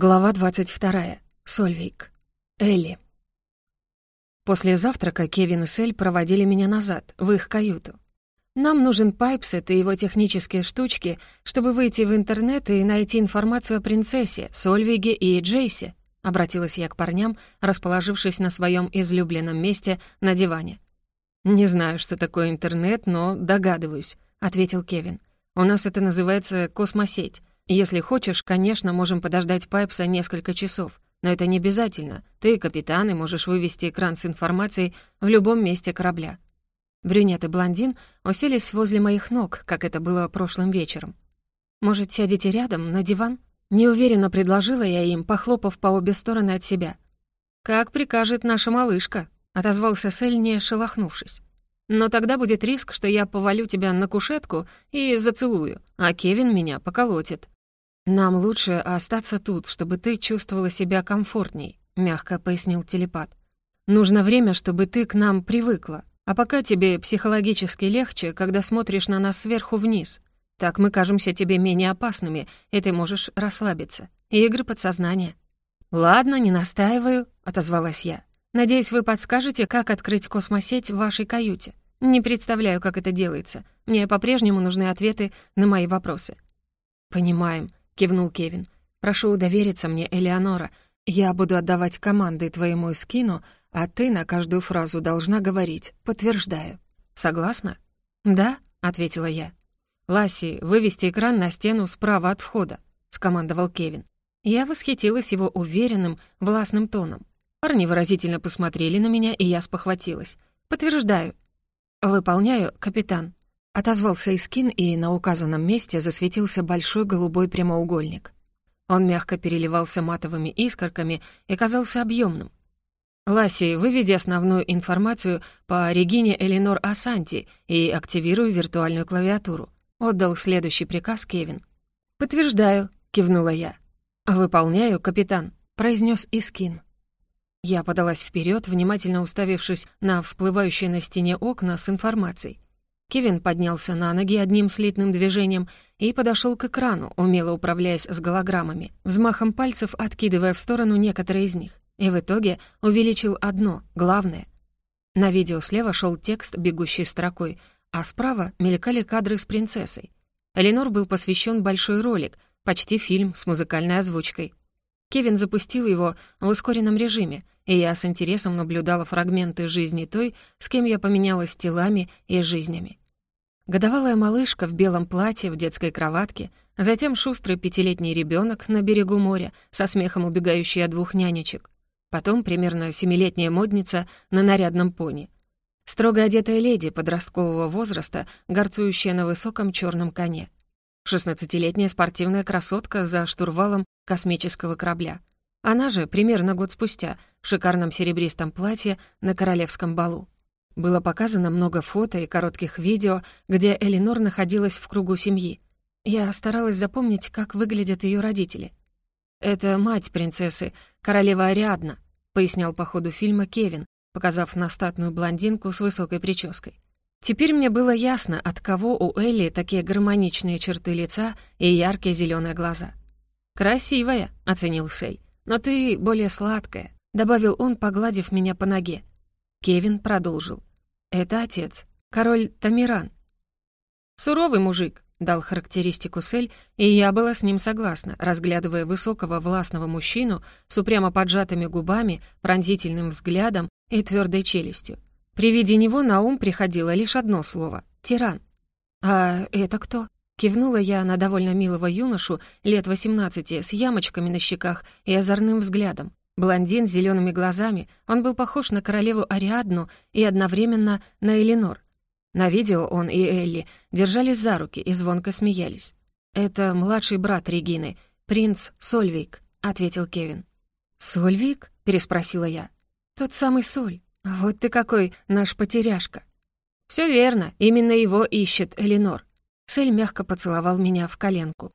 Глава 22. Сольвейк. Элли. После завтрака Кевин и Сель проводили меня назад, в их каюту. «Нам нужен Пайпсет и его технические штучки, чтобы выйти в интернет и найти информацию о принцессе, Сольвиге и Джейсе», — обратилась я к парням, расположившись на своем излюбленном месте на диване. «Не знаю, что такое интернет, но догадываюсь», — ответил Кевин. «У нас это называется космосеть. Если хочешь, конечно, можем подождать Пайпса несколько часов, но это не обязательно. Ты, капитан, и можешь вывести экран с информацией в любом месте корабля». Брюнет и блондин уселись возле моих ног, как это было прошлым вечером. «Может, сядете рядом, на диван?» Неуверенно предложила я им, похлопав по обе стороны от себя. «Как прикажет наша малышка», — отозвался Сель, не шелохнувшись. «Но тогда будет риск, что я повалю тебя на кушетку и зацелую, а Кевин меня поколотит». «Нам лучше остаться тут, чтобы ты чувствовала себя комфортней», — мягко пояснил телепат. «Нужно время, чтобы ты к нам привыкла. А пока тебе психологически легче, когда смотришь на нас сверху вниз. Так мы кажемся тебе менее опасными, и ты можешь расслабиться. Игры подсознания». «Ладно, не настаиваю», — отозвалась я. «Надеюсь, вы подскажете, как открыть космосеть в вашей каюте. Не представляю, как это делается. Мне по-прежнему нужны ответы на мои вопросы». «Понимаем», кивнул Кевин. «Прошу довериться мне, Элеонора. Я буду отдавать команды твоему скину, а ты на каждую фразу должна говорить «подтверждаю». Согласна?» «Да», — ответила я. «Ласси, вывести экран на стену справа от входа», — скомандовал Кевин. Я восхитилась его уверенным, властным тоном. Парни выразительно посмотрели на меня, и я спохватилась. «Подтверждаю». «Выполняю, капитан», Отозвался Искин, и на указанном месте засветился большой голубой прямоугольник. Он мягко переливался матовыми искорками и казался объемным. «Ласси, выведи основную информацию по Регине Элинор Асанти и активируй виртуальную клавиатуру», — отдал следующий приказ Кевин. «Подтверждаю», — кивнула я. «Выполняю, капитан», — произнес Искин. Я подалась вперед, внимательно уставившись на всплывающие на стене окна с информацией. Кевин поднялся на ноги одним слитным движением и подошел к экрану, умело управляясь с голограммами, взмахом пальцев откидывая в сторону некоторые из них. И в итоге увеличил одно, главное. На видео слева шел текст, бегущий строкой, а справа мелькали кадры с принцессой. Эленор был посвящен большой ролик, почти фильм с музыкальной озвучкой. Кевин запустил его в ускоренном режиме, и я с интересом наблюдала фрагменты жизни той, с кем я поменялась телами и жизнями. Годовалая малышка в белом платье в детской кроватке, затем шустрый пятилетний ребенок на берегу моря, со смехом убегающий от двух нянечек, потом примерно семилетняя модница на нарядном пони, строго одетая леди подросткового возраста, горцующая на высоком черном коне, шестнадцатилетняя спортивная красотка за штурвалом космического корабля — она же примерно год спустя в шикарном серебристом платье на королевском балу. Было показано много фото и коротких видео, где Элинор находилась в кругу семьи. Я старалась запомнить, как выглядят ее родители. «Это мать принцессы, королева Ариадна», — пояснял по ходу фильма Кевин, показав на статную блондинку с высокой прической. Теперь мне было ясно, от кого у Элли такие гармоничные черты лица и яркие зеленые глаза. «Красивая», — оценил Сей. «Но ты более сладкая», — добавил он, погладив меня по ноге. Кевин продолжил. «Это отец, король Тамиран». «Суровый мужик», — дал характеристику Сель, и я была с ним согласна, разглядывая высокого властного мужчину с упрямо поджатыми губами, пронзительным взглядом и твердой челюстью. При виде него на ум приходило лишь одно слово — тиран. «А это кто?» Кивнула я на довольно милого юношу, лет 18, с ямочками на щеках и озорным взглядом. Блондин с зелеными глазами, он был похож на королеву Ариадну и одновременно на Элинор. На видео он и Элли держались за руки и звонко смеялись. «Это младший брат Регины, принц Сольвик», — ответил Кевин. «Сольвик?» — переспросила я. «Тот самый Соль. Вот ты какой наш потеряшка». «Всё верно, именно его ищет Элинор. Сель мягко поцеловал меня в коленку.